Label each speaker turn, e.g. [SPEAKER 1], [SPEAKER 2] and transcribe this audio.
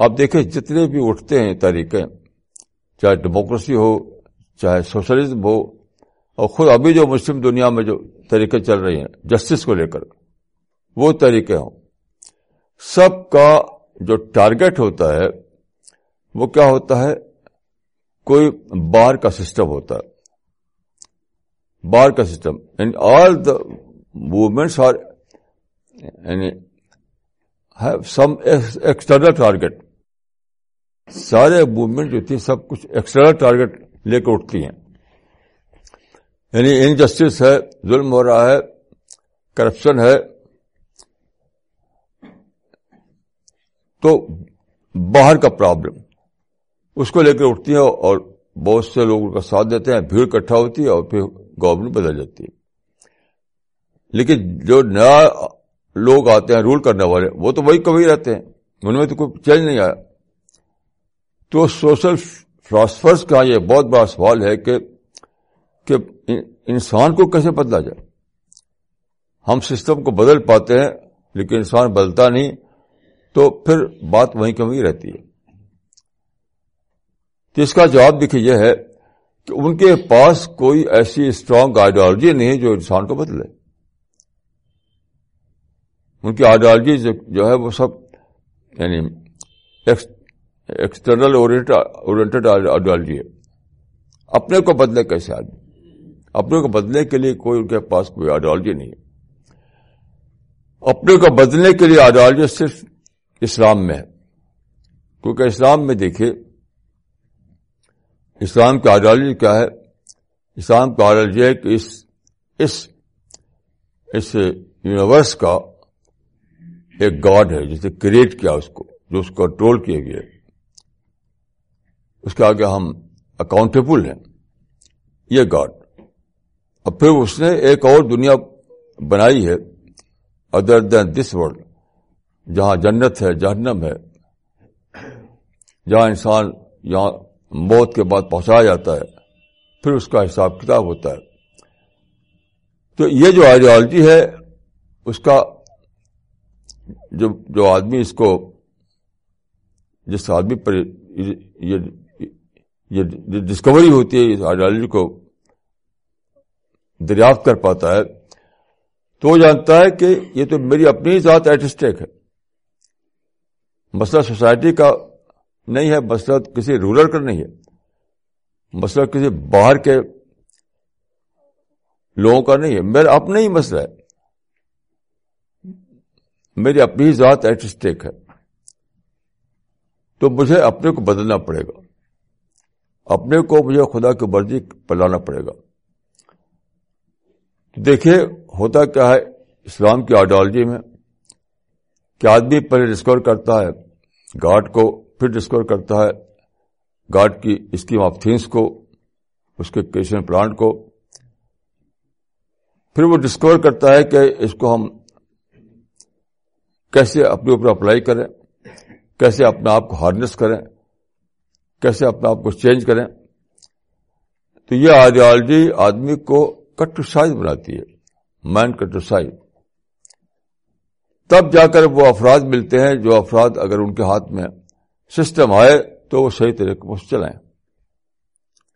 [SPEAKER 1] آپ دیکھیں جتنے بھی اٹھتے ہیں طریقے، چاہے ڈیموکریسی ہو، چاہے سوشلزم ہو، اور خود ابھی جو مسلم دنیا میں جو طریقے چل رہے ہیں جسٹس کو لے کر، وہ طریقے ہوں۔ سب کا جو ٹارگیٹ ہوتا ہے، وہ کیا ہوتا ہے؟ کوئی بار کا سسٹم ہوتا ہے۔ بار کا system and all the movements are یعنی سم ایکسٹرنل ٹارگیٹ سارے موومنٹ جو تھی سب کچھ ایکسٹرنل ٹارگیٹ لے کر اٹھتی ہیں۔ یعنی انجسٹس ہے، ظلم ہو رہا ہے کرپشن ہے۔ تو باہر کا پرابلم اس کو لے کر اٹھتی ہے اور بہت سے لوگ کا ساتھ دیتے ہیں۔ بھیڑ اکٹھا ہوتی ہے اور پھر گورنمنٹ بدل جاتی ہے۔ لیکن جو نیا لوگ آتے ہیں رول کرنے والے، وہ تو وہی کبھی رہتے ہیں۔ ان میں تو کوئی چینج نہیں آیا۔ تو سوشل فلاسفرس کا یہ بہت بڑا سوال ہے کہ کہ انسان کو کیسے بدلا جائے؟ ہم سسٹم کو بدل پاتے ہیں، لیکن انسان بدلتا نہیں، تو پھر بات وہیں کمی رہتی ہے۔ تو اس کا جواب دیکھیے، یہ ہے کہ ان کے پاس کوئی ایسی اسٹرانگ آئیڈیالوجی نہیں جو انسان کو بدلے۔ ان کی آئیڈیالوجی جو ہے وہ سب یعنی ایکسٹرنل اورینٹڈ آئیڈیالوجی ہے۔ اپنے کو بدلے کیسے آدمی؟ اپنے کو بدلنے کے لیے کوئی ان کے پاس کوئی آئیڈیالوجی نہیں ہے۔ اپنے کو بدلنے کے لیے آئیڈیالوجی صرف اسلام میں ہے۔ کیونکہ اسلام میں دیکھیے، اسلام کی آئیڈیالوجی کیا ہے؟ اسلام کی آئیڈیالوجی ہے کہ اس اس اس یونیورس کا ایک گاڈ ہے، جسے کریٹ کیا اس کو، جو اس کو کنٹرول کیے گئے اس کے آگے ہم اکاؤنٹیبل ہیں۔ یہ گاڈ۔ اور پھر اس نے ایک اور دنیا بنائی ہے ادر دین دس ورلڈ جہاں جنت ہے، جہنم ہے۔ جہاں انسان یہاں موت کے بعد پہنچایا جاتا ہے، پھر اس کا حساب کتاب ہوتا ہے۔ تو یہ جو آئیڈیالوجی ہے، اس کا جو جو آدمی اس کو، جس آدمی پر یہ ڈسکوری ہوتی ہے اس آئیڈیالوجی کو دریافت کر پاتا ہے، تو وہ جانتا ہے کہ یہ تو میری اپنی ذات ایٹسٹیک ہے۔ مسئلہ سوسائٹی کا نہیں ہے، مسئلہ کسی رولر کا نہیں ہے۔ مسئلہ کسی باہر کے لوگوں کا نہیں ہے۔ میرا اپنا ہی مسئلہ ہے۔ میری اپنی ذات ایٹ اسٹیک ہے۔ تو مجھے اپنے کو بدلنا پڑے گا۔ اپنے کو مجھے خدا کی مرضی پلانا پڑے گا۔ دیکھیے، ہوتا کیا ہے، اسلام کی آئیڈیالوجی میں کہ آدمی پہلے ڈسکور کرتا ہے گاڈ کو، پھر ڈسکور کرتا ہے گاڈ کی اسکیم آف تھنگس کو، اس کے کیشن پلانٹ کو۔ پھر وہ ڈسکور کرتا ہے کہ اس کو ہم کیسے اپنے اوپر اپلائی کریں، کیسے اپنے آپ کو ہارنس کریں۔ کیسے اپنے آپ کو چینج کریں۔ تو یہ آئیڈیالوجی آدمی کو کٹوسائز بناتی ہے مائنڈ کٹوسائز تب جا کر وہ افراد ملتے ہیں جو افراد اگر ان کے ہاتھ میں سسٹم آئے تو وہ صحیح طریقے سے چلائیں